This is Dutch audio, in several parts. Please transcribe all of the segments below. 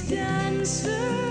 dancer.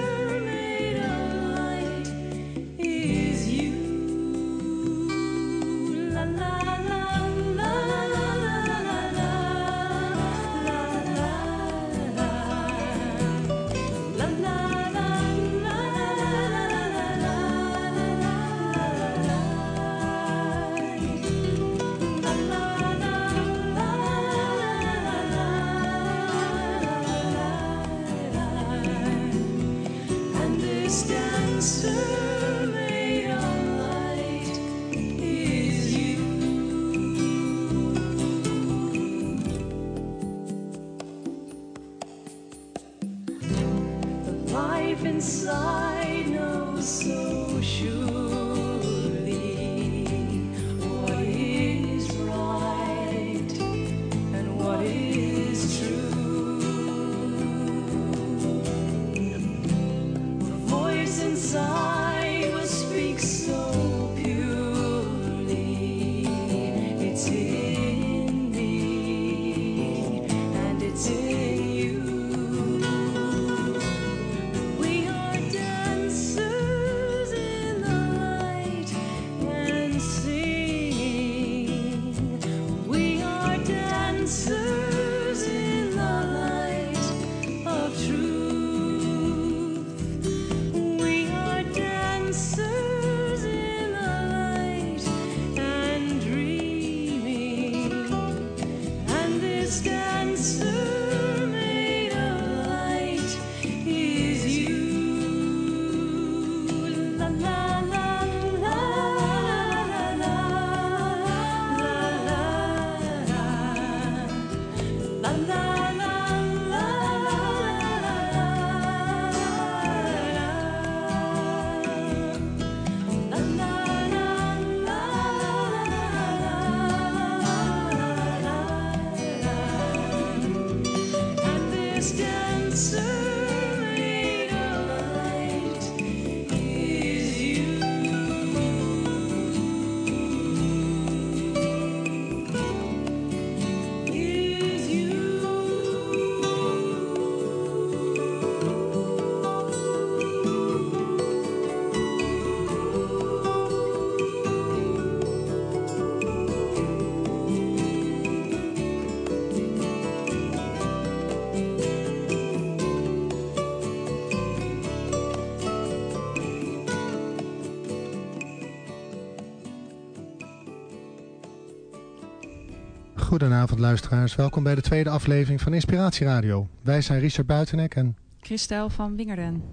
Goedenavond luisteraars, welkom bij de tweede aflevering van Inspiratie Radio. Wij zijn Richard Buitenek en... Christel van Wingerden.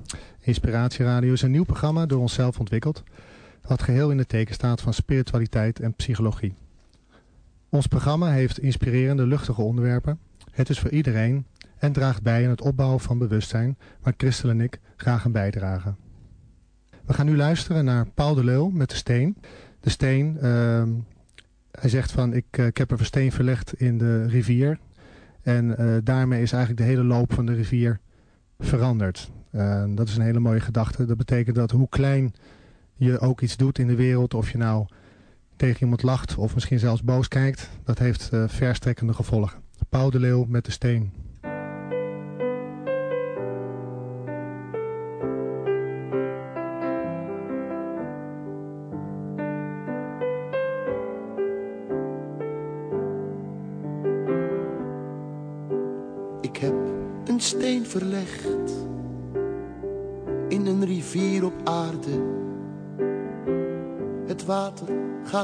Inspiratie Radio is een nieuw programma door onszelf ontwikkeld, wat geheel in het teken staat van spiritualiteit en psychologie. Ons programma heeft inspirerende luchtige onderwerpen, het is voor iedereen en draagt bij aan het opbouwen van bewustzijn, waar Christel en ik graag aan bijdragen. We gaan nu luisteren naar Paul de Leeuw met De Steen. De Steen... Uh, hij zegt van ik, eh, heb een versteen verlegd in de rivier. En uh, daarmee is eigenlijk de hele loop van de rivier veranderd. Dat is een hele mooie gedachte. Dat betekent dat hoe klein je ook iets doet in de wereld, of je nou tegen iemand lacht of misschien zelfs boos kijkt, dat heeft verstrekkende gevolgen. Pauw de Leeuw met de steen.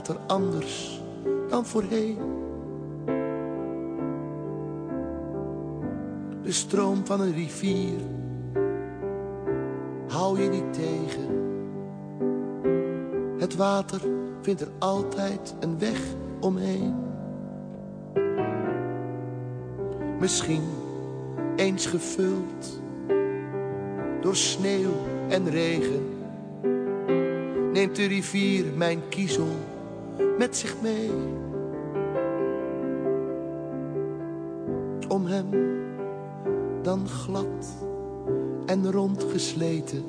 Er anders dan voorheen. De stroom van een rivier hou je niet tegen. Het water vindt er altijd een weg omheen. Misschien eens gevuld door sneeuw en regen. Neemt de rivier mijn kiezel met zich mee. Om hem dan glad en rondgesleten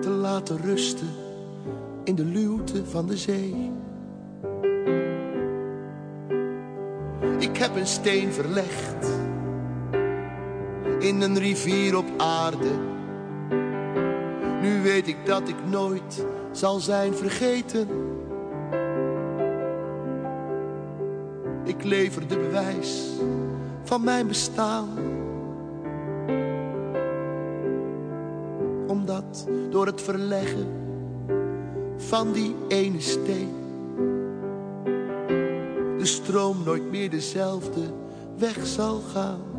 te laten rusten in de luwte van de zee. Ik heb een steen verlegd in een rivier op aarde. Nu weet ik dat ik nooit zal zijn vergeten. Ik lever de bewijs van mijn bestaan. Omdat door het verleggen van die ene steen de stroom nooit meer dezelfde weg zal gaan.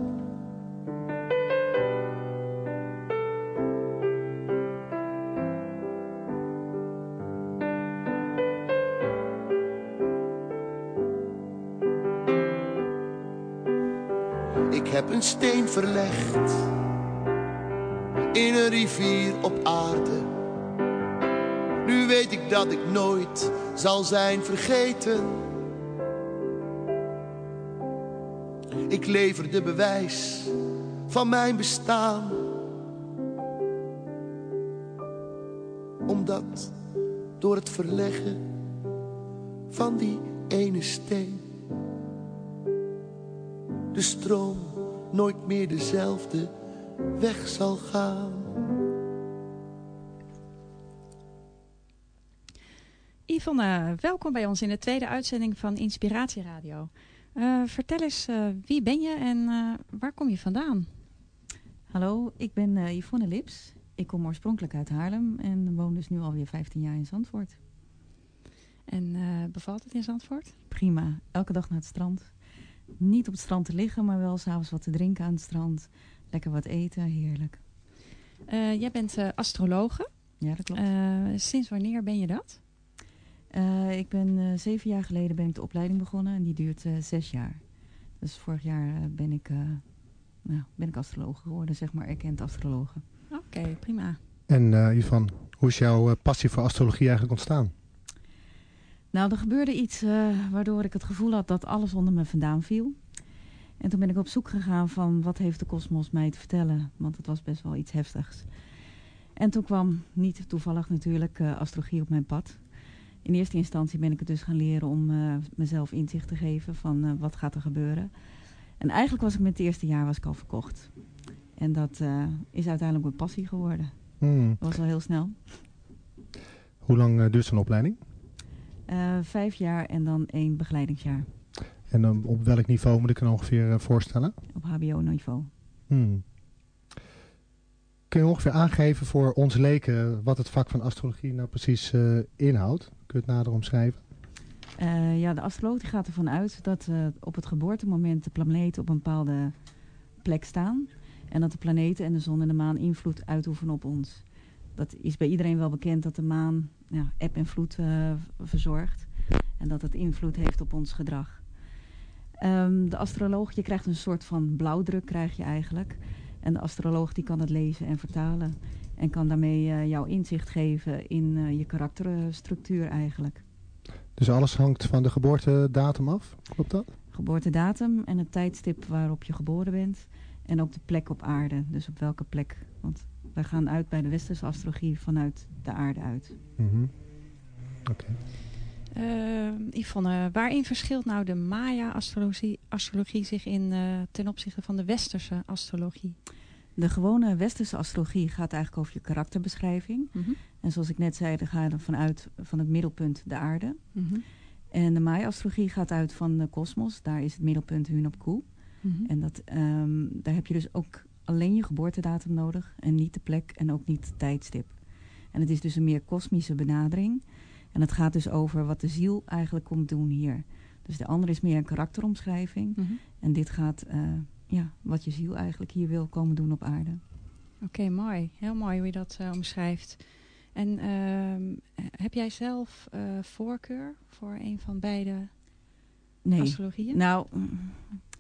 Steen verlegd in een rivier op aarde. Nu weet ik dat ik nooit zal zijn vergeten. Ik lever de bewijs van mijn bestaan. Omdat door het verleggen van die ene steen de stroom nooit meer dezelfde weg zal gaan. Yvonne, welkom bij ons in de tweede uitzending van Inspiratieradio. Uh, vertel eens, uh, wie ben je en uh, waar kom je vandaan? Hallo, ik ben Yvonne Lips. Ik kom oorspronkelijk uit Haarlem en woon dus nu alweer 15 jaar in Zandvoort. En bevalt het in Zandvoort? Prima, elke dag naar het strand. Niet op het strand te liggen, maar wel s'avonds wat te drinken aan het strand. Lekker wat eten, heerlijk. jij bent astrologe. Ja, dat klopt. sinds wanneer ben je dat? Uh, ik ben uh, zeven jaar geleden ben ik de opleiding begonnen en die duurt uh, zes jaar. Dus vorig jaar ben, ik, nou, ben ik astroloog geworden, zeg maar, erkend astrologe. Oké, okay, prima. En Ivan, hoe is jouw passie voor astrologie eigenlijk ontstaan? Nou, er gebeurde iets waardoor ik het gevoel had dat alles onder me vandaan viel. En toen ben ik op zoek gegaan van wat heeft de kosmos mij te vertellen, want het was best wel iets heftigs. En toen kwam, niet toevallig natuurlijk, astrologie op mijn pad in eerste instantie ben ik het dus gaan leren om uh, mezelf inzicht te geven van uh, wat gaat er gebeuren. En eigenlijk was ik met het eerste jaar was ik al verkocht. En dat uh, is uiteindelijk mijn passie geworden. Hmm. Dat was al heel snel. Hoe lang duurt zo'n opleiding? Vijf jaar en dan één begeleidingsjaar. En op welk niveau moet ik me ongeveer voorstellen? Op hbo-niveau. Hmm. Kun je ongeveer aangeven voor ons leken wat het vak van astrologie nou precies inhoudt? Kun je het nader omschrijven? Uh, ja, de astrologie gaat ervan uit dat uh, op het geboortemoment de planeten op een bepaalde plek staan. En dat de planeten en de zon en de maan invloed uitoefenen op ons. Dat is bij iedereen wel bekend dat de maan ja, eb en vloed uh, verzorgt. En dat het invloed heeft op ons gedrag. Um, de astroloog, je krijgt een soort van blauwdruk krijg je eigenlijk. En de astroloog die kan het lezen en vertalen. En kan daarmee uh, jouw inzicht geven in uh, je karakterstructuur eigenlijk. Dus alles hangt van de geboortedatum af, klopt dat? Geboortedatum en het tijdstip waarop je geboren bent. En ook de plek op aarde, dus op welke plek. Want wij gaan uit bij de westerse astrologie vanuit de aarde uit. Mm -hmm. Oké. Okay. Uh, Yvonne, waarin verschilt nou de Maya-astrologie astrologie zich in, uh, ten opzichte van de westerse astrologie? De gewone westerse astrologie gaat eigenlijk over je karakterbeschrijving. Mm -hmm. En zoals ik net zei, dan ga je er vanuit van het middelpunt de aarde. Mm -hmm. En de Maya-astrologie gaat uit van de kosmos. Daar is het middelpunt Hunopku. Mhm. En dat, ehm, daar heb je dus ook alleen je geboortedatum nodig en niet de plek en ook niet het tijdstip. En het is dus een meer kosmische benadering. En het gaat dus over wat de ziel eigenlijk komt doen hier. Dus de andere is meer een karakteromschrijving. Mhm. En dit gaat uh, ja, wat je ziel eigenlijk hier wil komen doen op aarde. Oké, mooi. Heel mooi hoe je dat uh, omschrijft. En uh, heb jij zelf uh, voorkeur voor een van beide nee. astrologieën? Nou,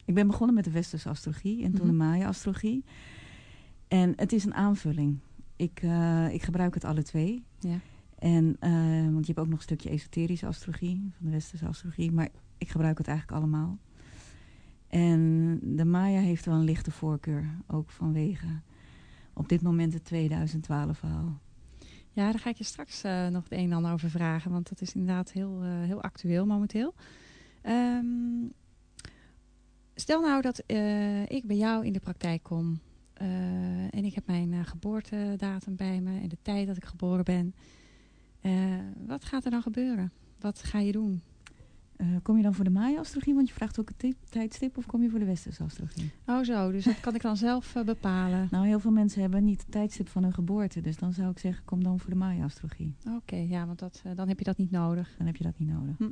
ik ben begonnen met de westerse astrologie en toen de mhm. Maya-astrologie. En het is een aanvulling. Ik, uh, ik gebruik het alle twee. Ja. En, uh, want je hebt ook nog een stukje esoterische astrologie, van de westerse astrologie. Maar ik gebruik het eigenlijk allemaal. En de Maya heeft wel een lichte voorkeur, ook vanwege op dit moment het 2012 verhaal. Ja, daar ga ik je straks uh, nog het een en ander over vragen, want dat is inderdaad heel, heel actueel momenteel. Um, stel nou dat uh, ik bij jou in de praktijk kom en ik heb mijn geboortedatum bij me en de tijd dat ik geboren ben. wat gaat er dan gebeuren? Wat ga je doen? Kom je dan voor de Maya-astrologie? Want je vraagt ook een tijdstip. Of kom je voor de Westerse astrologie? Oh zo, dus dat kan ik dan zelf uh, bepalen. Nou, heel veel mensen hebben niet het tijdstip van hun geboorte. Dus dan zou ik zeggen, kom dan voor de Maya-astrologie. Oké, ja, want dat, uh, dan heb je dat niet nodig. Dan heb je dat niet nodig. Hm.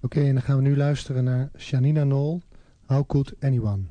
Oké, en dan gaan we nu luisteren naar Janina Nol. How could anyone?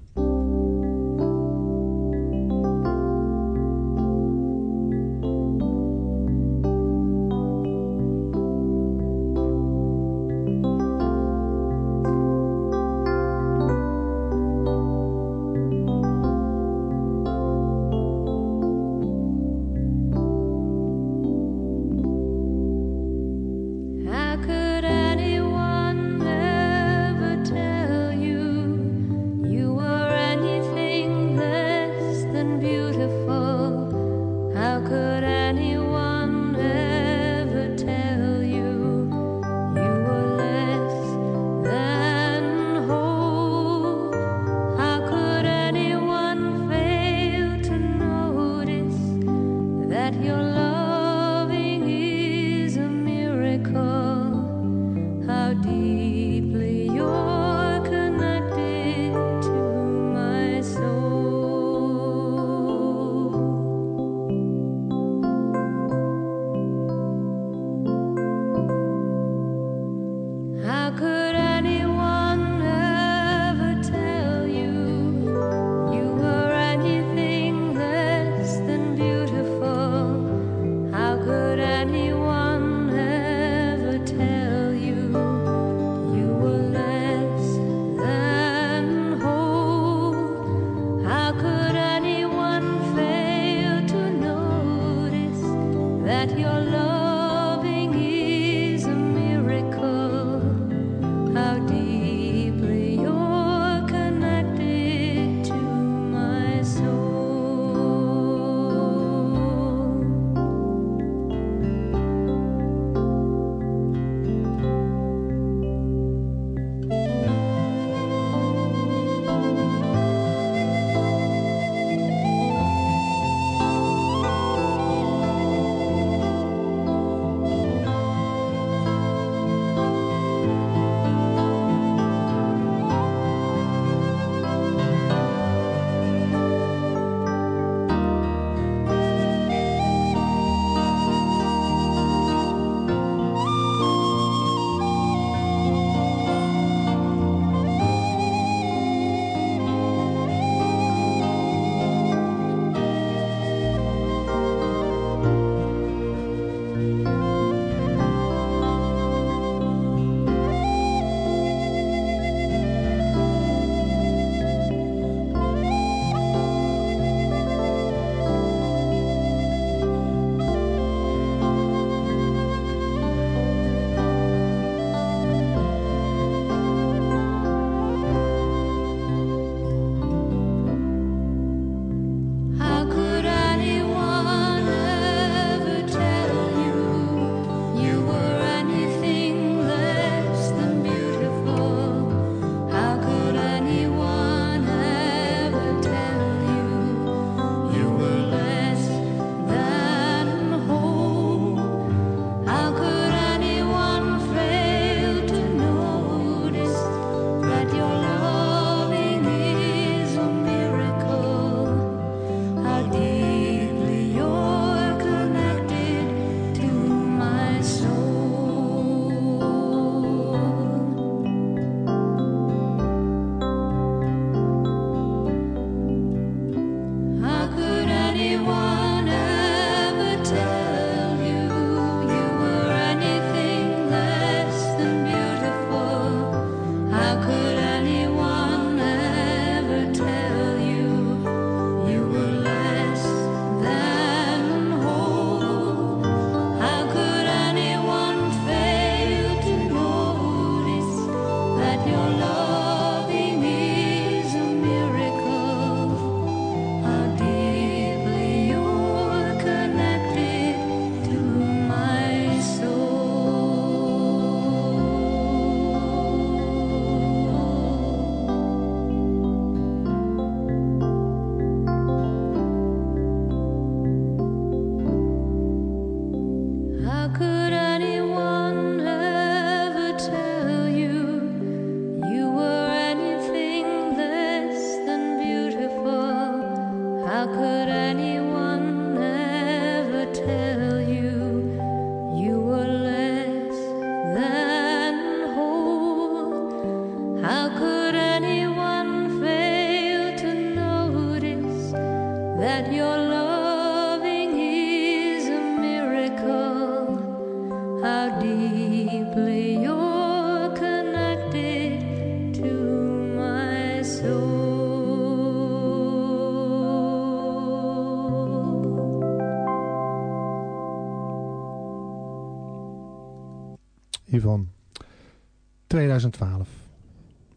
2012.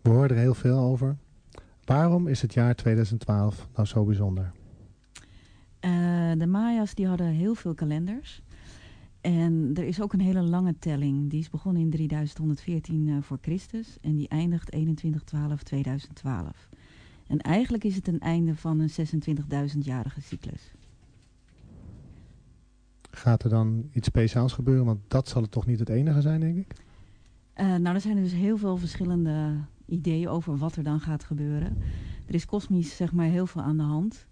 We horen er heel veel over. Waarom is het jaar 2012 nou zo bijzonder? Uh, de Maya's die hadden heel veel kalenders. En er is ook een hele lange telling. Die is begonnen in 3114 uh, voor Christus. En die eindigt 2112-2012. En eigenlijk is het een einde van een 26.000-jarige cyclus. Gaat er dan iets speciaals gebeuren? Want dat zal het toch niet het enige zijn, denk ik? Uh, nou, er zijn dus heel veel verschillende ideeën over wat er dan gaat gebeuren. Er is kosmisch zeg maar heel veel aan de hand.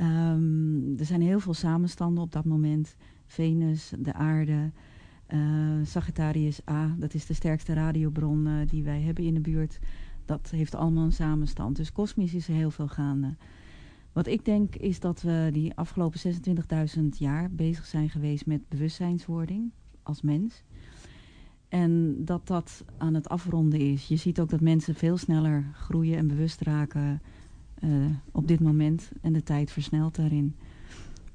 Um, er zijn heel veel samenstanden op dat moment. Venus, de aarde, uh, Sagittarius A, dat is de sterkste radiobron uh, die wij hebben in de buurt. Dat heeft allemaal een samenstand. Dus kosmisch is er heel veel gaande. Wat ik denk is dat we die afgelopen 26.000 jaar bezig zijn geweest met bewustzijnswording als mens. En dat dat aan het afronden is. Je ziet ook dat mensen veel sneller groeien en bewust raken uh, op dit moment. En de tijd versnelt daarin.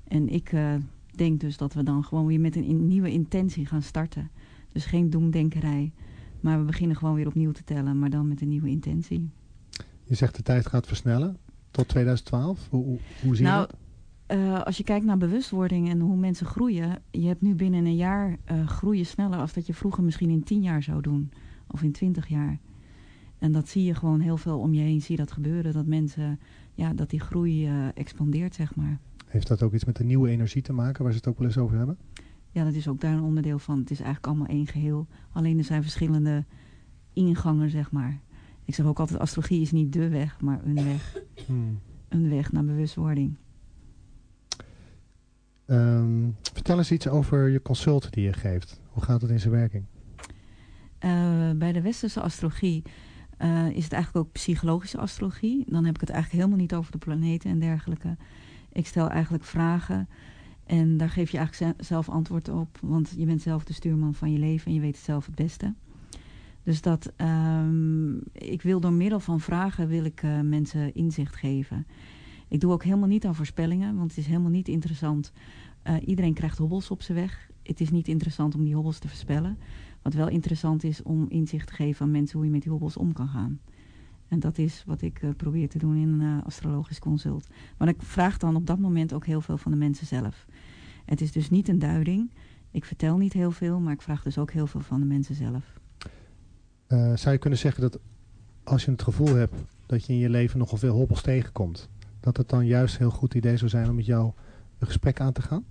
En ik uh, denk dus dat we dan gewoon weer met een in nieuwe intentie gaan starten. Dus geen doemdenkerij. Maar we beginnen gewoon weer opnieuw te tellen. Maar dan met een nieuwe intentie. Je zegt de tijd gaat versnellen. Tot 2012? Hoe, hoe, hoe zie nou, je dat? Uh, als je kijkt naar bewustwording en hoe mensen groeien. Je hebt nu binnen een jaar uh, groeien sneller als dat je vroeger misschien in 10 jaar zou doen. Of in 20 jaar. En dat zie je gewoon heel veel om je heen. Zie je dat gebeuren. Dat mensen, ja, dat die groei uh, expandeert, zeg maar. Heeft dat ook iets met de nieuwe energie te maken, waar ze het ook wel eens over hebben? Ja, dat is ook daar een onderdeel van. Het is eigenlijk allemaal één geheel. Alleen er zijn verschillende ingangen, zeg maar. Ik zeg ook altijd, astrologie is niet de weg, maar een weg. Hmm. Een weg naar bewustwording. Um, vertel eens iets over je consult die je geeft. Hoe gaat het in zijn werking? Uh, bij de westerse astrologie uh, is het eigenlijk ook psychologische astrologie. Dan heb ik het eigenlijk helemaal niet over de planeten en dergelijke. Ik stel eigenlijk vragen en daar geef je eigenlijk zelf antwoord op. Want je bent zelf de stuurman van je leven en je weet het zelf het beste. Dus dat um, ik wil door middel van vragen wil ik uh, mensen inzicht geven. Ik doe ook helemaal niet aan voorspellingen, want het is helemaal niet interessant. Uh, iedereen krijgt hobbels op zijn weg. Het is niet interessant om die hobbels te voorspellen. Wat wel interessant is om inzicht te geven aan mensen hoe je met die hobbels om kan gaan. En dat is wat ik uh, probeer te doen in een uh, astrologisch consult. Maar ik vraag dan op dat moment ook heel veel van de mensen zelf. Het is dus niet een duiding. Ik vertel niet heel veel, maar ik vraag dus ook heel veel van de mensen zelf. Zou je kunnen zeggen dat als je het gevoel hebt dat je in je leven nogal veel hobbels tegenkomt, dat het dan juist een heel goed idee zou zijn om met jou een gesprek aan te gaan?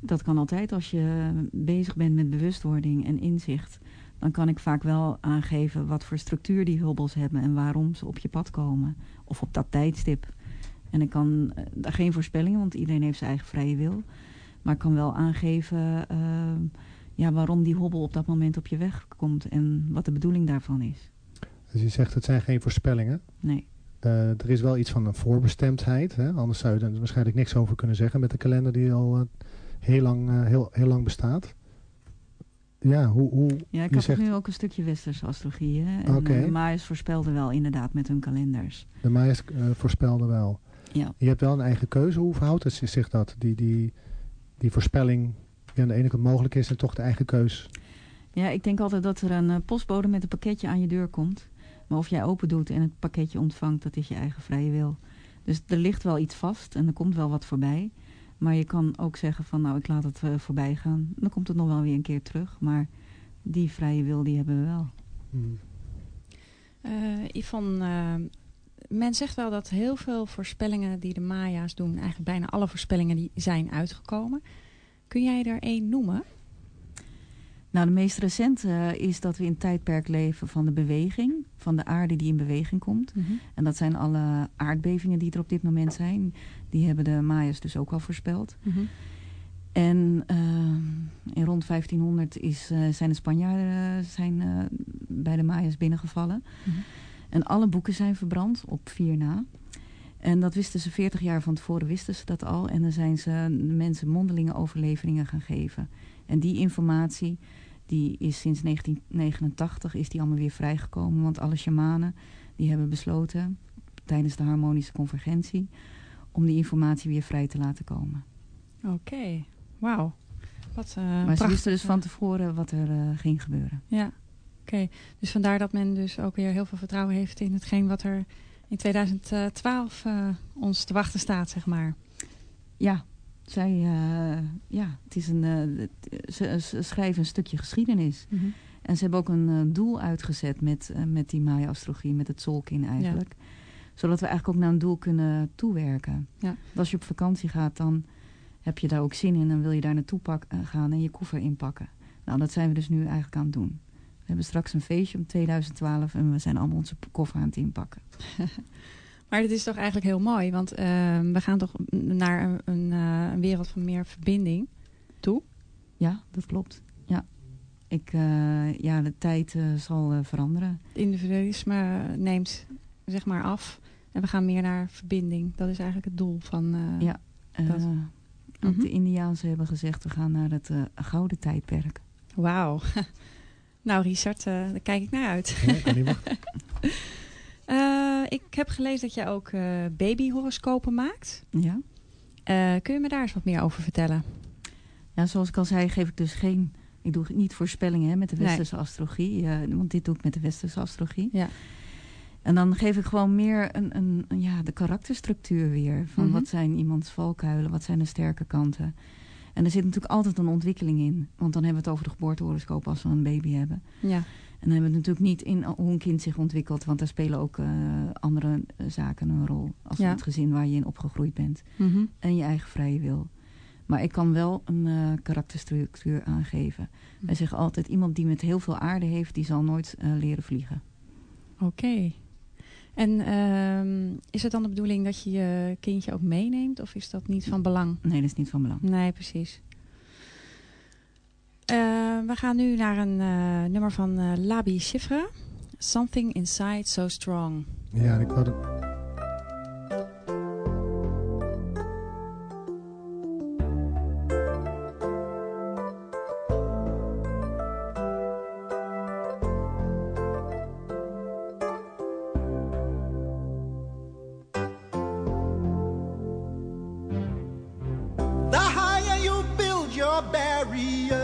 Dat kan altijd als je bezig bent met bewustwording en inzicht. Dan kan ik vaak wel aangeven wat voor structuur die hobbels hebben en waarom ze op je pad komen. Of op dat tijdstip. En ik kan uh, geen voorspellingen, want iedereen heeft zijn eigen vrije wil. Maar ik kan wel aangeven uh, ja, waarom die hobbel op dat moment op je weg komt en wat de bedoeling daarvan is. Dus je zegt het zijn geen voorspellingen? Nee. Uh, er is wel iets van een voorbestemdheid. Hè? Anders zou je er waarschijnlijk niks over kunnen zeggen met de kalender die al uh, heel, lang, uh, heel, heel lang bestaat. Ja, hoe, hoe, ja ik had zegt... nu ook een stukje westerse astrologie. Hè? En okay. de Maaiers voorspelden wel inderdaad met hun kalenders. De Maaiers voorspelden wel. Ja. Je hebt wel een eigen keuze. Hoe verhoudt het zich dat? Die, die, die voorspelling die aan de ene kant mogelijk is en toch de eigen keus? Ja, ik denk altijd dat er een postbode met een pakketje aan je deur komt. Maar of jij open doet en het pakketje ontvangt, dat is je eigen vrije wil. Dus er ligt wel iets vast en er komt wel wat voorbij. Maar je kan ook zeggen van nou ik laat het uh, voorbij gaan. Dan komt het nog wel weer een keer terug. Maar die vrije wil die hebben we wel. Hmm. Uh, Yvonne, uh, men zegt wel dat heel veel voorspellingen die de Maya's doen... eigenlijk bijna alle voorspellingen die zijn uitgekomen. Kun jij er één noemen? Nou, de meest recente uh, is dat we in het tijdperk leven van de beweging. Van de aarde die in beweging komt. Mm -hmm. En dat zijn alle aardbevingen die er op dit moment zijn. Die hebben de Mayas dus ook al voorspeld. Mm -hmm. En uh, in rond 1500 is, uh, zijn de Spanjaarden zijn, bij de Mayas binnengevallen. Mm -hmm. En alle boeken zijn verbrand op vier na. En dat wisten ze 40 jaar van tevoren, wisten ze dat al. En dan zijn ze mensen mondelinge overleveringen gaan geven. En die informatie die is sinds 1989 is die allemaal weer vrijgekomen. Want alle shamanen die hebben besloten tijdens de harmonische convergentie... om die informatie weer vrij te laten komen. Oké, okay. wauw. wat uh, Maar ze wisten dus van tevoren wat er uh, ging gebeuren. Ja, oké. Dus vandaar dat men dus ook weer heel veel vertrouwen heeft in hetgeen wat er in 2012 uh, ons te wachten staat, zeg maar. Ja, zij, uh, ja, het is een, uh, ze, ze, schrijven een stukje geschiedenis. Mm -hmm. En ze hebben ook een uh, doel uitgezet met, met die Maya-astrologie, met het Zolkin eigenlijk. Ja. Zodat we eigenlijk ook naar een doel kunnen toewerken. Ja. Als je op vakantie gaat, dan heb je daar ook zin in en wil je daar naartoe pak, gaan en je koffer inpakken. Nou, dat zijn we dus nu eigenlijk aan het doen. We hebben straks een feestje om 2012 en we zijn allemaal onze koffer aan het inpakken. Maar dit is toch eigenlijk heel mooi, want uh, we gaan toch naar een, wereld van meer verbinding toe? Ja, dat klopt. Ja, Ik, uh, ja de tijd zal veranderen. Het individualisme neemt zeg maar af en we gaan meer naar verbinding. Dat is eigenlijk het doel van Ja, dat. ook Mhm. de Indiaanse hebben gezegd we gaan naar het gouden tijdperk. Wauw. nou Richard, daar kijk ik naar uit. Ja, ik kan niet wachten. Uh, ik heb gelezen dat jij ook uh, babyhoroscopen maakt. Ja. Uh, kun je me daar eens wat meer over vertellen? Ja, zoals ik al zei, geef ik dus geen... Ik doe niet voorspellingen hè, met de westerse Nee. astrologie. want dit doe ik met de westerse astrologie. Ja. En dan geef ik gewoon meer een, een, een ja, de karakterstructuur weer. Van Mhm. wat zijn iemands valkuilen, wat zijn de sterke kanten. En er zit natuurlijk altijd een ontwikkeling in. Want dan hebben we het over de geboortehoroscoop als we een baby hebben. Ja. En dan hebben we het natuurlijk niet in hoe een kind zich ontwikkelt. Want daar spelen ook uh, andere uh, zaken een rol. Als Ja. het gezin waar je in opgegroeid bent. Mhm. En je eigen vrije wil. Maar ik kan wel een uh, karakterstructuur aangeven. Hm. Wij zeggen altijd, iemand die met heel veel aarde heeft... die zal nooit uh, leren vliegen. Oké. En ehm, is het dan de bedoeling dat je je kindje ook meeneemt? Of is dat niet van belang? Nee, dat is niet van belang. Nee, precies. Uh, we gaan nu naar een uh, nummer van uh, Labi Chiffre. Something Inside So Strong. Ja, ik had het... The higher you build your barriers,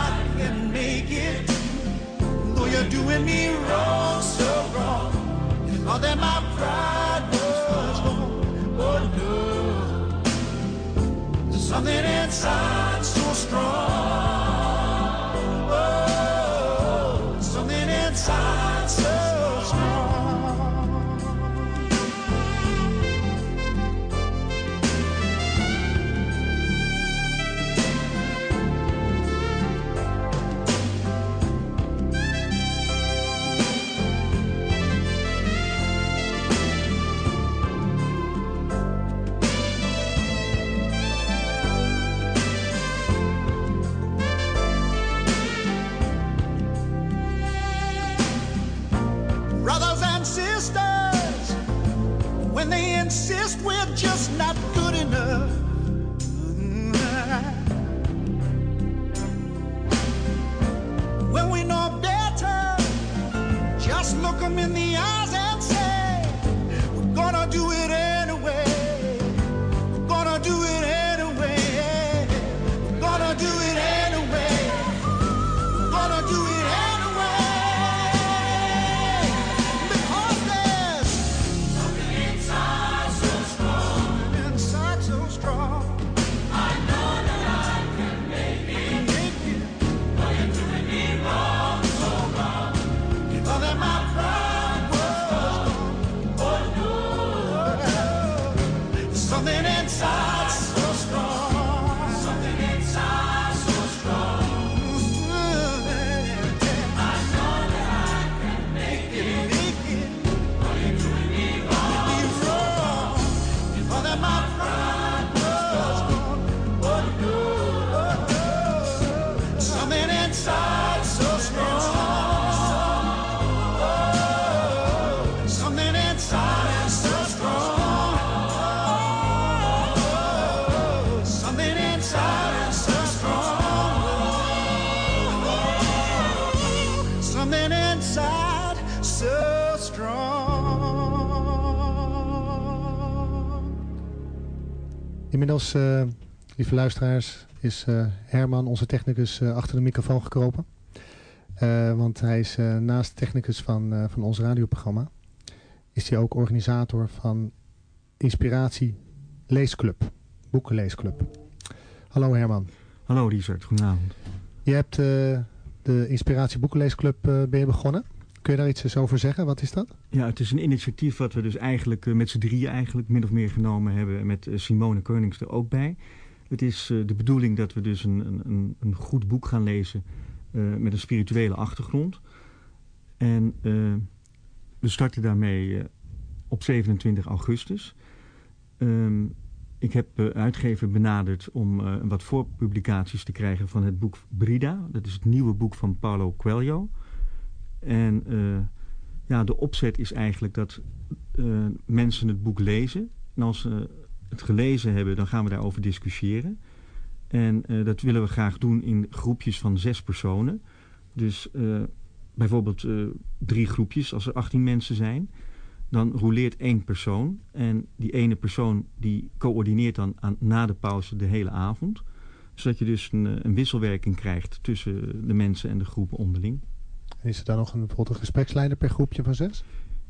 you're doing me wrong, so wrong. You thought that my pride was gone. Oh no. Something inside so strong. Oh, something inside insist we're just not good enough. When we know better, just look them in the eyes Inmiddels, eh, lieve luisteraars, is eh, Herman, onze technicus, eh, achter de microfoon gekropen. Want hij is naast technicus van, van ons radioprogramma, is hij ook organisator van Inspiratie Leesclub, Boekenleesclub. Hallo Herman. Hallo Richard, goedenavond. Je hebt de Inspiratie Boekenleesclub ben je begonnen. Kun je daar iets over zeggen? Wat is dat? Ja, het is een initiatief wat we dus eigenlijk eh, met z'n drieën eigenlijk min of meer genomen hebben. Met eh, Simone Keunings er ook bij. Het is eh, de bedoeling dat we dus een, een- een, goed boek gaan lezen met een spirituele achtergrond. En we starten daarmee op 27 augustus. Ehm, ik heb uitgever benaderd om wat voorpublicaties te krijgen van het boek Brida. Dat is het nieuwe boek van Paulo Coelho. En eh, ja, de opzet is eigenlijk dat eh, mensen het boek lezen. En als ze het gelezen hebben, dan gaan we daarover discussiëren. En eh, dat willen we graag doen in groepjes van zes personen. Dus bijvoorbeeld drie groepjes, als er 18 mensen zijn. Dan roleert één persoon. En die ene persoon die coördineert dan aan, na de pauze de hele avond. Zodat je dus een, een wisselwerking krijgt tussen de mensen en de groepen onderling. Is er dan nog een, bijvoorbeeld een gespreksleider per groepje van zes?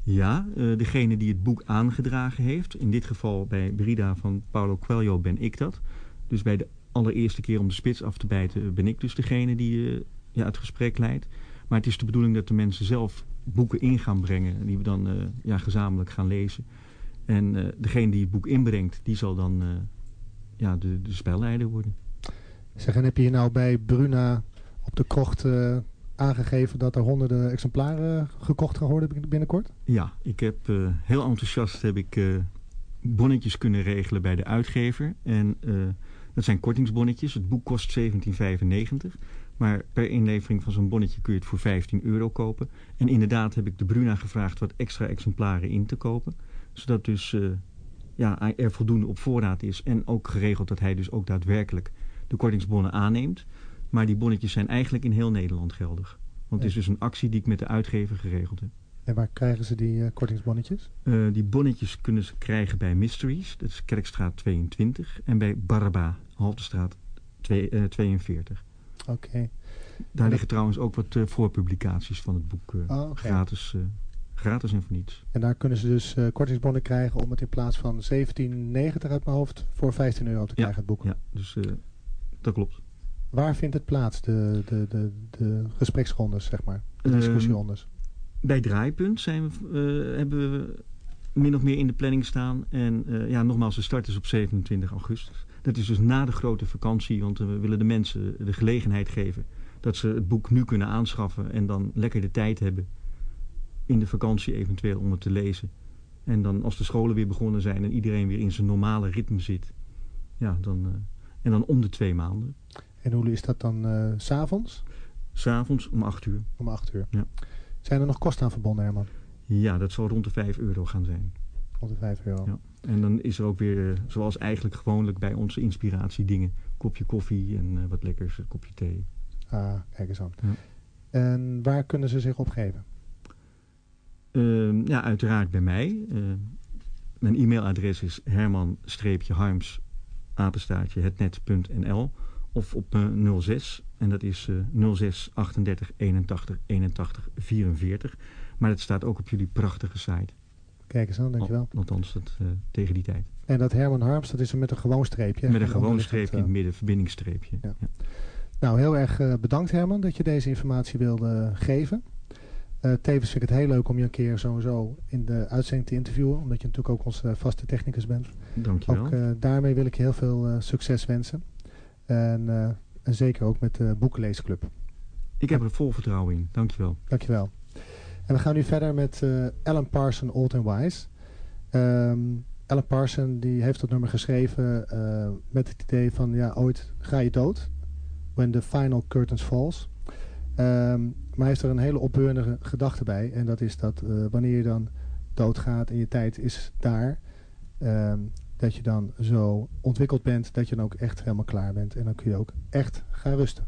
Ja, eh, degene die het boek aangedragen heeft. In dit geval bij Brida van Paulo Coelho ben ik dat. Dus bij de allereerste keer om de spits af te bijten ben ik dus degene die eh, ja, het gesprek leidt. Maar het is de bedoeling dat de mensen zelf boeken in gaan brengen. Die we dan eh, ja, gezamenlijk gaan lezen. En eh, degene die het boek inbrengt, die zal dan eh, ja, de, de spelleider worden. Zeg, en heb je hier nou bij Bruna op de krocht eh, aangegeven dat er honderden exemplaren gekocht gaan worden binnenkort? Ja, ik heb eh, heel enthousiast heb ik eh, bonnetjes kunnen regelen bij de uitgever. En eh, dat zijn kortingsbonnetjes. Het boek kost 17,95. Maar per inlevering van zo'n bonnetje kun je het voor 15 euro kopen. En inderdaad heb ik de Bruna gevraagd wat extra exemplaren in te kopen. Zodat dus ja, er voldoende op voorraad is. En ook geregeld dat hij dus ook daadwerkelijk de kortingsbonnen aanneemt. Maar die bonnetjes zijn eigenlijk in heel Nederland geldig. Want het is dus een actie die ik met de uitgever geregeld heb. En waar krijgen ze die eh, kortingsbonnetjes? Eh, die bonnetjes kunnen ze krijgen bij Mysteries, dat is Kerkstraat 22. En bij Baraba, Haltestraat twee- eh, 42. Oké. Daar liggen trouwens ook wat voorpublicaties van het boek Oh, gratis, gratis en voor niets. En daar kunnen ze dus kortingsbonnen krijgen om het in plaats van 17,90 uit mijn hoofd voor 15 euro te krijgen, het boek. Ja, dus dat klopt. Waar vindt het plaats, de, de, de, de gespreksrondes, zeg maar? De Ehm, discussierondes? Bij Draaipunt zijn we, eh, hebben we min of meer in de planning staan. En eh, ja, nogmaals, de start is op 27 augustus. Dat is dus na de grote vakantie, want eh, we willen de mensen de gelegenheid geven dat ze het boek nu kunnen aanschaffen en dan lekker de tijd hebben in de vakantie eventueel om het te lezen. En dan als de scholen weer begonnen zijn en iedereen weer in zijn normale ritme zit, ja, dan, en dan om de twee maanden. En hoe is dat dan eh, s s'avonds? S'avonds om 8 uur. Om 8 uur. Ja. Zijn er nog kosten aan verbonden, Herman? Ja, dat zal rond de 5 euro gaan zijn. Rond de 5 euro. Ja. En dan is er ook weer, eh, zoals eigenlijk gewoonlijk bij onze inspiratiedingen, kopje koffie en eh, wat lekkers, een kopje thee. Ah, kijk eens aan. Ja. En waar kunnen ze zich opgeven? Ehm, ja, uiteraard bij mij. Eh, mijn e-mailadres is herman-harms apenstaartje hetnet.nl of op eh, 06 en dat is eh 06 38 81 81 44. Maar dat staat ook op jullie prachtige site. Kijk eens aan, dankjewel. Al- Althans, dat, eh, tegen die tijd. En dat Herman Harms, dat is er met een gewoon streepje. Met een gewoon streepje in eh, het midden, verbindingsstreepje. Ja. Ja. Nou, heel erg eh, bedankt Herman dat je deze informatie wilde geven. Eh, tevens vind ik het heel leuk om je een keer sowieso in de uitzending te interviewen. Omdat je natuurlijk ook onze vaste technicus bent. Dankjewel. Ook eh, daarmee wil ik je heel veel eh, succes wensen. En, eh, en zeker ook met de Boekenleesclub. Ik heb er vol vertrouwen in. Dankjewel. Dankjewel. En we gaan nu verder met eh Alan Parson, Old and Wise. Ehm, Alan Parson die heeft dat nummer geschreven eh, met het idee van ja, ooit ga je dood. When the final curtains falls. Ehm, maar hij heeft er een hele opbeurende gedachte bij. En dat is dat wanneer je dan doodgaat en je tijd is daar. ehm, dat je dan zo ontwikkeld bent dat je dan ook echt helemaal klaar bent. En dan kun je ook echt gaan rusten.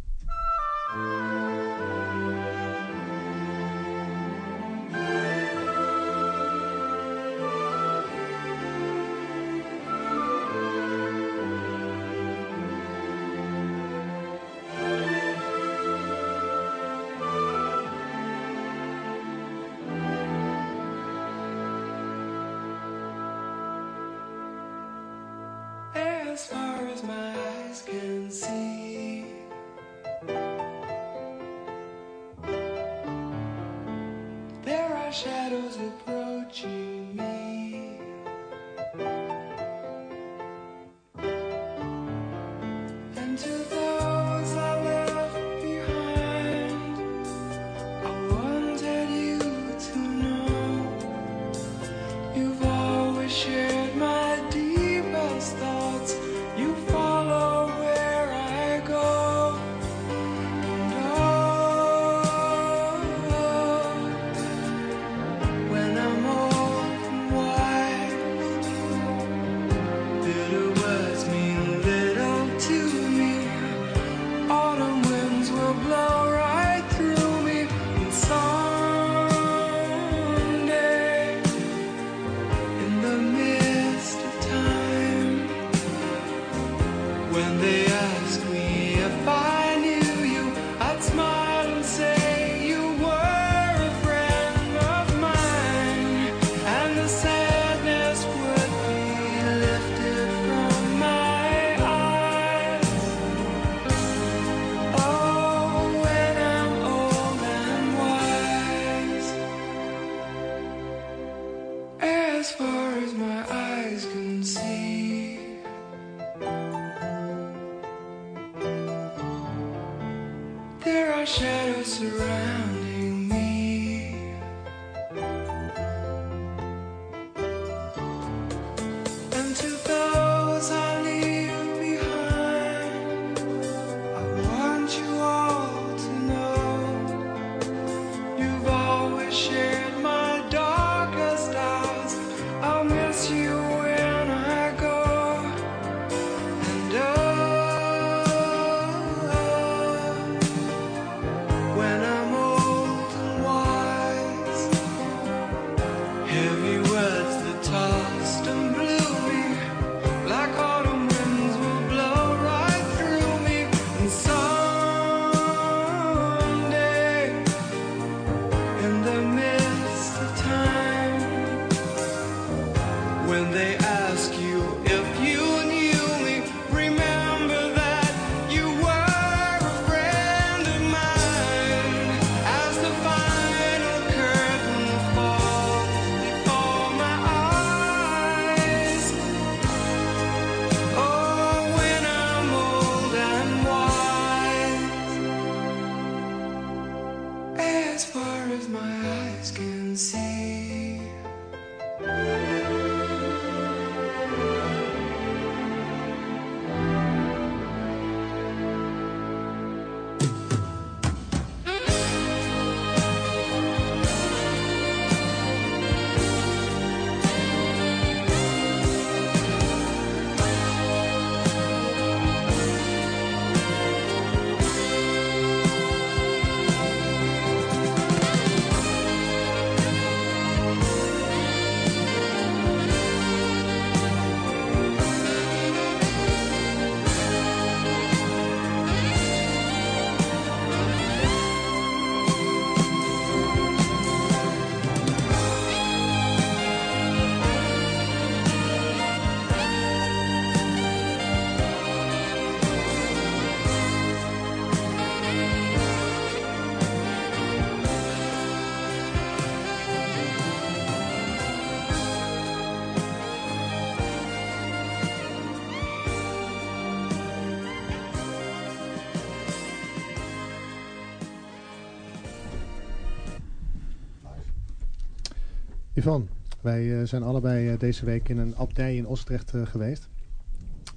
Yvonne, wij eh, zijn allebei eh, deze week in een abdij in Ostrecht eh, geweest.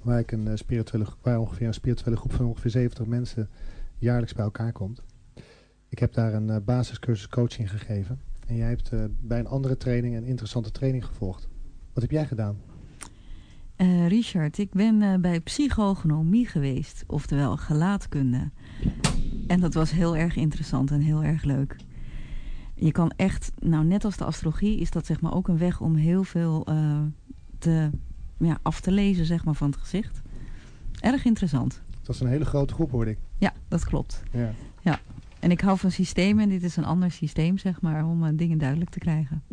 Waar, ik een, spirituele, waar ongeveer een spirituele groep van ongeveer 70 mensen jaarlijks bij elkaar komt. Ik heb daar een basiscursus coaching gegeven. En jij hebt bij een andere training een interessante training gevolgd. Wat heb jij gedaan? Richard, ik ben bij psychogonomie geweest, oftewel gelaatkunde. En dat was heel erg interessant en heel erg leuk. Je kan echt, nou net als de astrologie, is dat zeg maar ook een weg om heel veel eh, te, ja, af te lezen zeg maar, van het gezicht. Erg interessant. Het was een hele grote groep, hoorde ik. Ja, dat klopt. Ja. En ik hou van systemen en dit is een ander systeem zeg maar, om eh, dingen duidelijk te krijgen.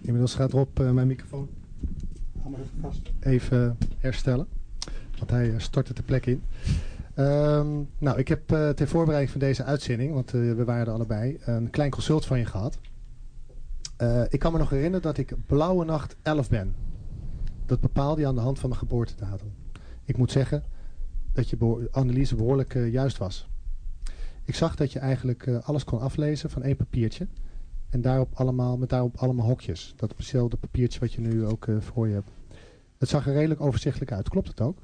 Inmiddels gaat Rob eh, mijn microfoon even, vast. even herstellen. Want hij stortte ter plek in. Ehm, nou, ik heb eh, ter voorbereiding van deze uitzending, want eh, we waren er allebei, een klein consult van je gehad. Eh, ik kan me nog herinneren dat ik blauwe nacht 11 ben. Dat bepaalde je aan de hand van mijn geboortedatum. Ik moet zeggen dat je analyse behoorlijk eh, juist was. Ik zag dat je eigenlijk alles kon aflezen van één papiertje. En daarop allemaal, met daarop allemaal hokjes. Dat hetzelfde papiertje wat je nu ook voor je hebt. Het zag er redelijk overzichtelijk uit. Klopt het ook?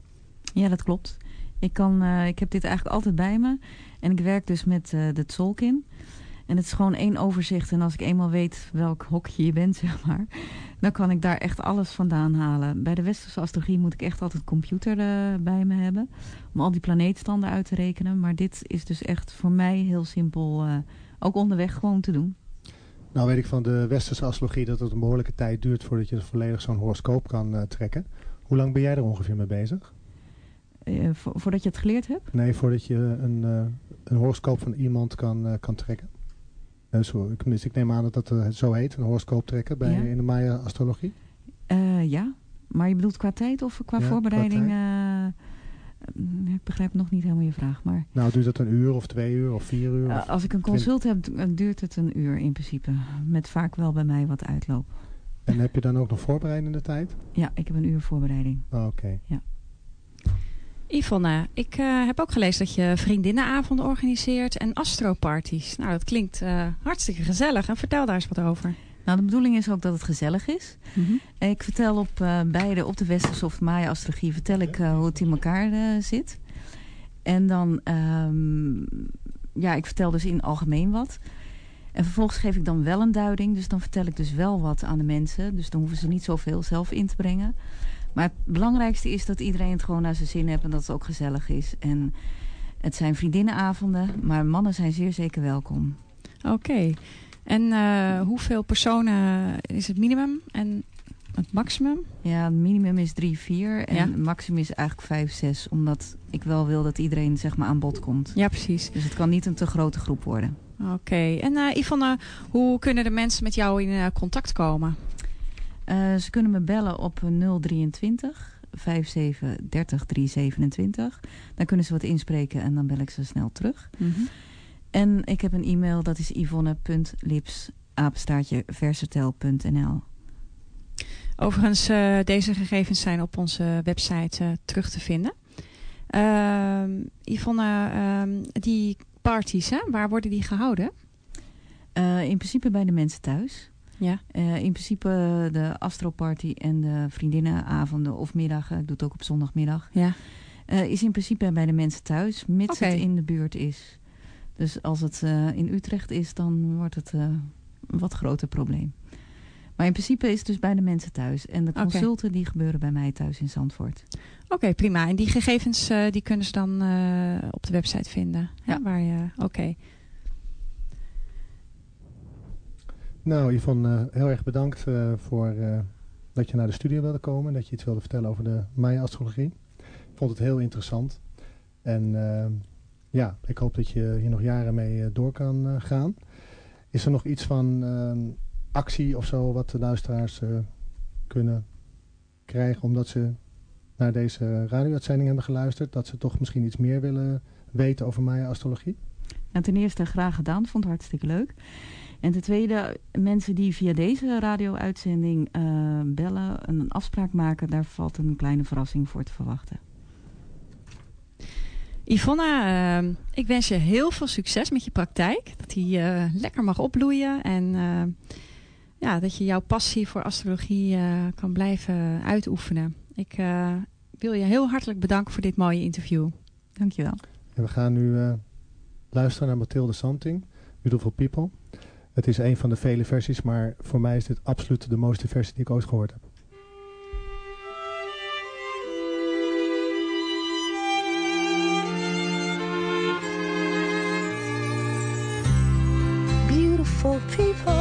Ja, dat klopt. Ik, kan, eh, ik heb dit eigenlijk altijd bij me. En ik werk dus met eh, de Tzolkin. En het is gewoon één overzicht. En als ik eenmaal weet welk hokje je bent, zeg maar... dan kan ik daar echt alles vandaan halen. Bij de westerse astrologie moet ik echt altijd computer eh, bij me hebben. Om al die planeetstanden uit te rekenen. Maar dit is dus echt voor mij heel simpel... ook onderweg gewoon te doen. Nou weet ik van de westerse astrologie dat het een behoorlijke tijd duurt voordat je volledig zo'n horoscoop kan trekken. Hoe lang ben jij er ongeveer mee bezig? Eh, vo- voordat je het geleerd hebt. Nee, voordat je een, eh, een horoscoop van iemand kan, eh, kan trekken. Zo, ik, ik neem aan dat dat zo heet, een horoscoop trekken bij, Ja. in de Maya astrologie. Eh, ja, maar je bedoelt qua tijd of qua Ja, voorbereiding? ik begrijp nog niet helemaal je vraag. Maar Nou, duurt dat een uur of twee uur of vier uur? of- als ik een consult heb, duurt het een uur in principe. Met vaak wel bij mij wat uitloop. En heb je dan ook nog voorbereidende tijd? Ja, ik heb een uur voorbereiding. Oh, Oké. Yvonne, ik eh, heb ook gelezen dat je vriendinnenavonden organiseert en astroparties. Nou, dat klinkt eh, hartstikke gezellig. En vertel daar eens wat over. Nou, de bedoeling is ook dat het gezellig is. Ik vertel op eh, beide, op de Westerse of de Maya astrologie, vertel ik hoe het in elkaar zit. En dan, ehm, ja, ik vertel dus in algemeen wat. En vervolgens geef ik dan wel een duiding. Dus dan vertel ik dus wel wat aan de mensen. Dus dan hoeven ze niet zoveel zelf in te brengen. Maar het belangrijkste is dat iedereen het gewoon naar zijn zin heeft en dat het ook gezellig is. En het zijn vriendinnenavonden, maar mannen zijn zeer zeker welkom. Oké. En eh, hoeveel personen is het minimum en het maximum? Ja, het minimum is 3, 4 en Ja. het maximum is eigenlijk 5, 6. Omdat ik wel wil dat iedereen zeg maar aan bod komt. Ja, precies. Dus het kan niet een te grote groep worden. Oké. En eh Yvonne, hoe kunnen de mensen met jou in eh, contact komen? Eh, ze kunnen me bellen op 023 57 30 327. Dan kunnen ze wat inspreken en dan bel ik ze snel terug. En ik heb een e-mail, dat is yvonne.lips apenstaartje versatel.nl. Overigens, eh, deze gegevens zijn op onze website eh, terug te vinden. Ehm Yvonne, ehm, die parties, hè, waar worden die gehouden? Eh, in principe bij de mensen thuis. Ja. Eh, in principe de astroparty en de vriendinnenavonden of middagen, ik doe het ook op zondagmiddag, Ja. eh, is in principe bij de mensen thuis, mits het in de buurt is. Dus als het eh, in Utrecht is, dan wordt het eh, een wat groter probleem. Maar in principe is het dus bij de mensen thuis. En de consulten die gebeuren bij mij thuis in Zandvoort. Oké, prima. En die gegevens eh, die kunnen ze dan eh, op de website vinden? hè, Ja. Waar je, oké. Nou, Yvonne, eh, heel erg bedankt eh, voor eh, dat je naar de studio wilde komen. En dat je iets wilde vertellen over de Maya-astrologie. Ik vond het heel interessant. En ja, ik hoop dat je hier nog jaren mee door kan gaan. Is er nog iets van actie of zo wat de luisteraars kunnen krijgen omdat ze naar deze radio-uitzending hebben geluisterd? Dat ze toch misschien iets meer willen weten over Maya-astrologie? Nou, ten eerste graag gedaan, vond het hartstikke leuk. En ten tweede, mensen die via deze radio-uitzending eh, bellen en een afspraak maken, daar valt een kleine verrassing voor te verwachten. Yvonne, ehm, ik wens je heel veel succes met je praktijk. Dat die eh, lekker mag opbloeien. En eh, ja, dat je jouw passie voor astrologie eh, kan blijven uitoefenen. Ik eh, wil je heel hartelijk bedanken voor dit mooie interview. Dankjewel. En we gaan nu eh, luisteren naar Mathilde Santing, Beautiful People. Het is een van de vele versies, maar voor mij is dit absoluut de mooiste versie die ik ooit gehoord heb. beautiful people.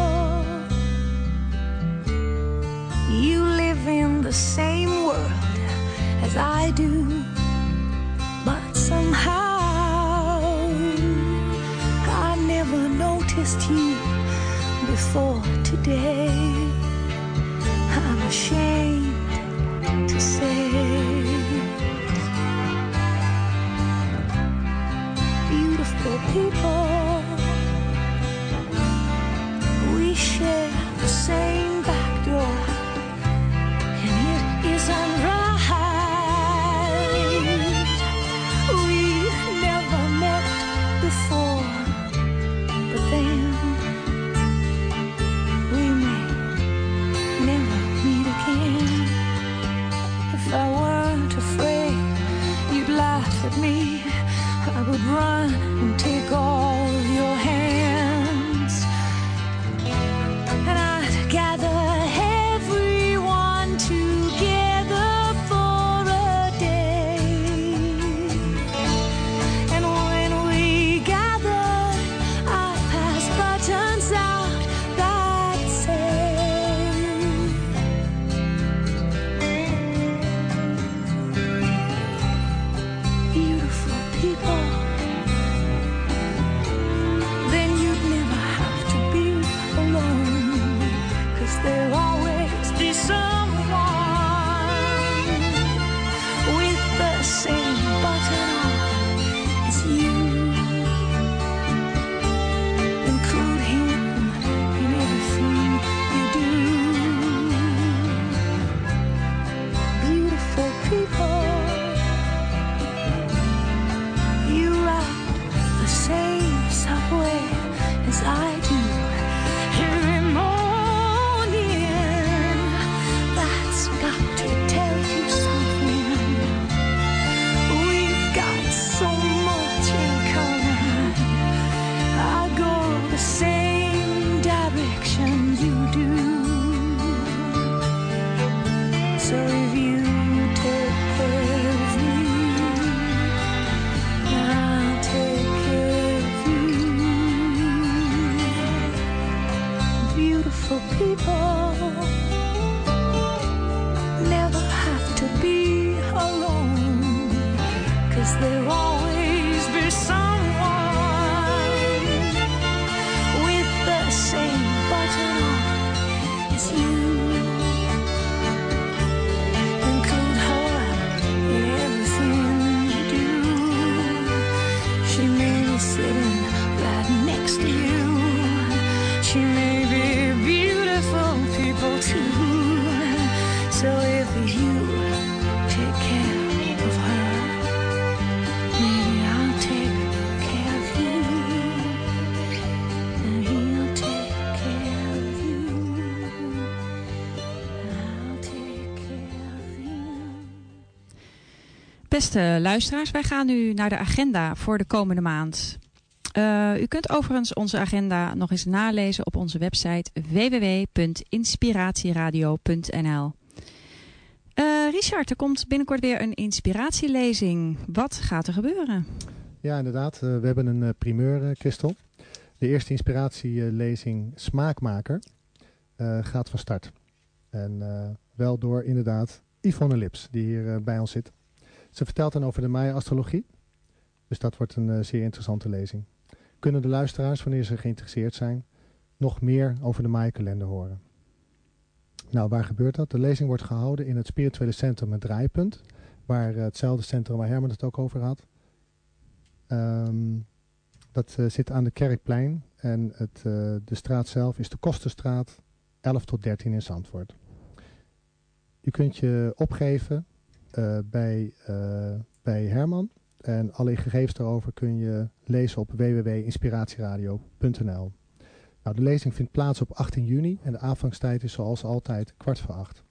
Beste luisteraars, wij gaan nu naar de agenda voor de komende maand. Eh, u kunt overigens onze agenda nog eens nalezen op onze website www.inspiratieradio.nl. Eh, Richard, er komt binnenkort weer een inspiratielezing. Wat gaat er gebeuren? Ja, inderdaad. eh, we hebben een primeur, Christel. De eerste inspiratielezing Smaakmaker gaat van start. En wel door inderdaad Yvonne Lips, die hier bij ons zit. Ze vertelt dan over de Maya-astrologie. Dus dat wordt een eh, zeer interessante lezing. Kunnen de luisteraars, wanneer ze geïnteresseerd zijn, nog meer over de Maya-kalender horen? Nou, waar gebeurt dat? De lezing wordt gehouden in het spirituele centrum Het Draaipunt. Waar eh, hetzelfde centrum waar Herman het ook over had. Ehm, dat eh, zit aan de Kerkplein. En het, de straat zelf is de Kosterstraat 11 tot 13 in Zandvoort. Je kunt je opgeven bij, eh, bij Herman. En alle gegevens daarover kun je lezen op www.inspiratieradio.nl. Nou, de lezing vindt plaats op 18 juni en de aanvangstijd is zoals altijd kwart voor acht.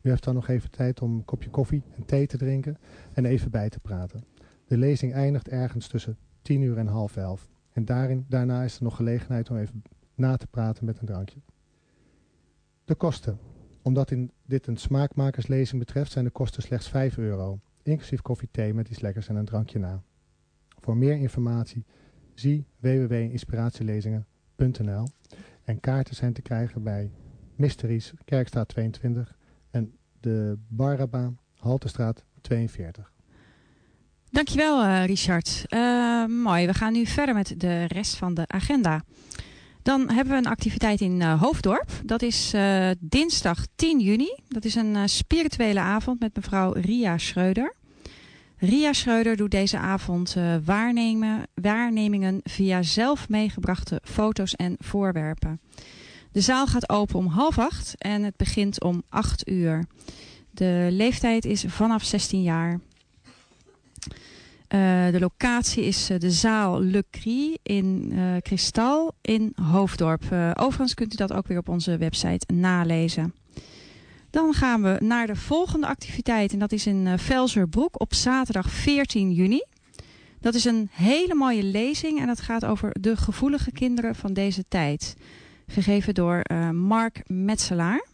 U heeft dan nog even tijd om een kopje koffie en thee te drinken en even bij te praten. De lezing eindigt ergens tussen 10 uur en half elf. En daarin, daarna is er nog gelegenheid om even na te praten met een drankje. De kosten. Omdat in dit een smaakmakerslezing betreft zijn de kosten slechts 5 euro. Inclusief koffie, thee met iets lekkers en een drankje na. Voor meer informatie zie www.inspiratielezingen.nl En kaarten zijn te krijgen bij Mysteries, Kerkstraat 22 en de Barrabaan, Haltestraat 42. Dankjewel, eh Richard. Eh, mooi, we gaan nu verder met de rest van de agenda. Dan hebben we een activiteit in eh, Hoofddorp. Dat is eh, dinsdag 10 juni. Dat is een eh, spirituele avond met mevrouw Ria Schreuder. Ria Schreuder doet deze avond waarnemen, waarnemingen via zelf meegebrachte foto's en voorwerpen. De zaal gaat open om half acht en het begint om acht uur. De leeftijd is vanaf 16 jaar. Eh, de locatie is eh, de zaal Le Crie in eh, Kristal in Hoofddorp. Eh, overigens kunt u dat ook weer op onze website nalezen. Dan gaan we naar de volgende activiteit en dat is in eh, Velzerbroek op zaterdag 14 juni. Dat is een hele mooie lezing en dat gaat over de gevoelige kinderen van deze tijd. Gegeven door eh, Mark Metselaar.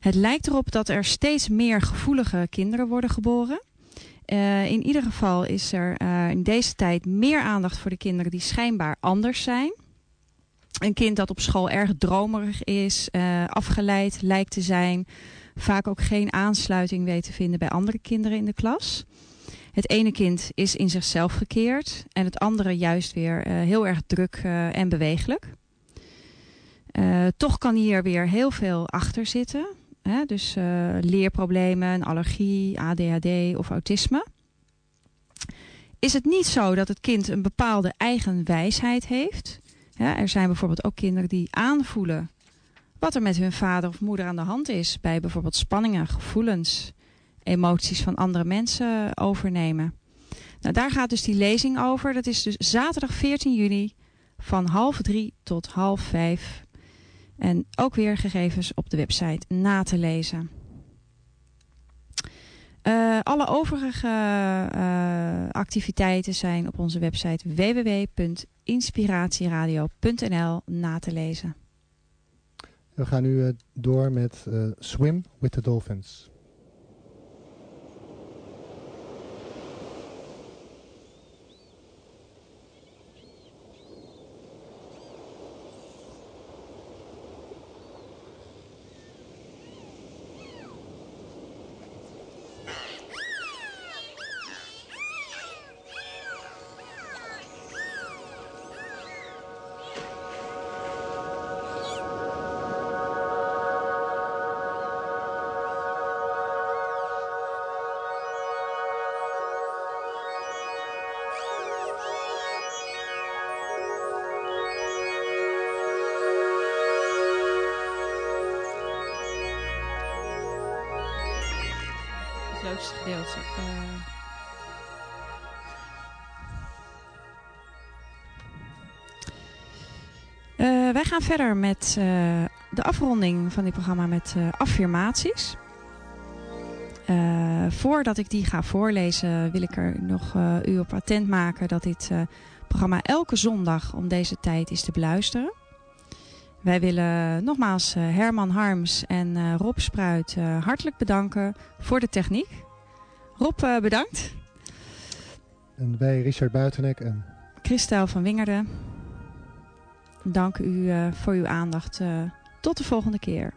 Het lijkt erop dat er steeds meer gevoelige kinderen worden geboren. Eh, in ieder geval is er eh, in deze tijd meer aandacht voor de kinderen die schijnbaar anders zijn. Een kind dat op school erg dromerig is, eh, afgeleid lijkt te zijn. Vaak ook geen aansluiting weet te vinden bij andere kinderen in de klas. Het ene kind is in zichzelf gekeerd en het andere juist weer heel erg druk en bewegelijk. Toch kan hier weer heel veel achter zitten. Hè? Dus eh, leerproblemen, allergie, ADHD of autisme. Is het niet zo dat het kind een bepaalde eigen wijsheid heeft? Er zijn bijvoorbeeld ook kinderen die aanvoelen wat er met hun vader of moeder aan de hand is. Bij bijvoorbeeld spanningen, gevoelens, emoties van andere mensen overnemen. Nou, daar gaat dus die lezing over. Dat is dus zaterdag 14 juni van half drie tot half vijf. En ook weer gegevens op de website na te lezen. Eh, alle overige eh, activiteiten zijn op onze website www.inspiratieradio.nl na te lezen. We gaan nu eh, door met Swim with the Dolphins. Gaan verder met eh, de afronding van dit programma met eh, affirmaties. Eh, voordat ik die ga voorlezen wil ik er nog u op attent maken dat dit programma elke zondag om deze tijd is te beluisteren. Wij willen nogmaals Herman Harms en Rob Spruit hartelijk bedanken voor de techniek. Rob, bedankt. En wij, Richard Buitenek en Christel van Wingerden, dank u eh, voor uw aandacht. eh, tot de volgende keer.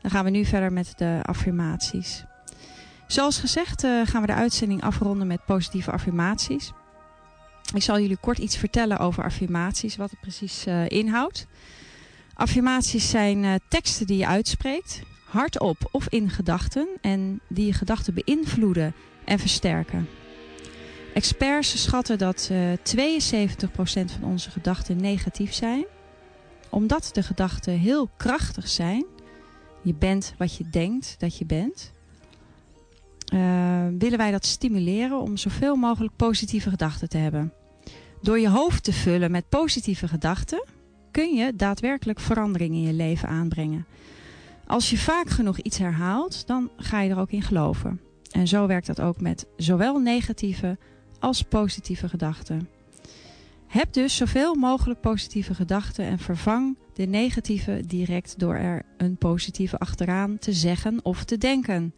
Dan gaan we nu verder met de affirmaties. Zoals gezegd eh, gaan we de uitzending afronden met positieve affirmaties. Ik zal jullie kort iets vertellen over affirmaties, wat het precies inhoudt. Affirmaties zijn teksten die je uitspreekt, hardop of in gedachten, en die je gedachten beïnvloeden en versterken. Experts schatten dat eh 72% van onze gedachten negatief zijn. Omdat de gedachten heel krachtig zijn, je bent wat je denkt dat je bent, eh, willen wij dat stimuleren om zoveel mogelijk positieve gedachten te hebben. Door je hoofd te vullen met positieve gedachten kun je daadwerkelijk verandering in je leven aanbrengen. Als je vaak genoeg iets herhaalt, dan ga je er ook in geloven. En zo werkt dat ook met zowel negatieve als positieve gedachten. Heb dus zoveel mogelijk positieve gedachten en vervang de negatieve direct door er een positieve achteraan te zeggen of te denken.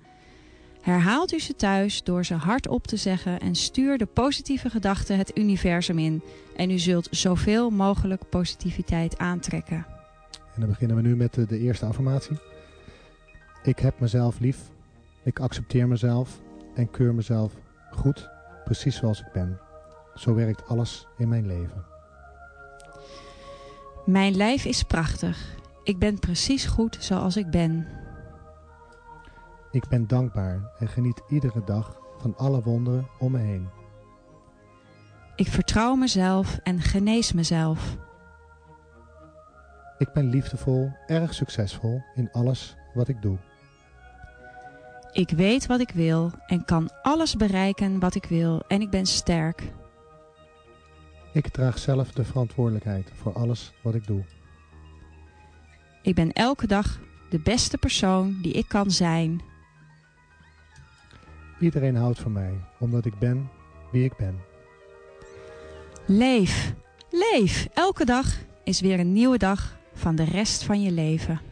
Herhaalt u ze thuis door ze hardop te zeggen en stuur de positieve gedachten het universum in. En u zult zoveel mogelijk positiviteit aantrekken. En dan beginnen we nu met de, de eerste affirmatie. Ik heb mezelf lief. Ik accepteer mezelf en keur mezelf goed, precies zoals ik ben. Zo werkt alles in mijn leven. Mijn lijf is prachtig. Ik ben precies goed zoals ik ben. Ik ben dankbaar en geniet iedere dag van alle wonderen om me heen. Ik vertrouw mezelf en genees mezelf. Ik ben liefdevol, erg succesvol in alles wat ik doe. Ik weet wat ik wil en kan alles bereiken wat ik wil en ik ben sterk. Ik draag zelf de verantwoordelijkheid voor alles wat ik doe. Ik ben elke dag de beste persoon die ik kan zijn. Iedereen houdt van mij, omdat ik ben wie ik ben. Leef, leef. Elke dag is weer een nieuwe dag van de rest van je leven.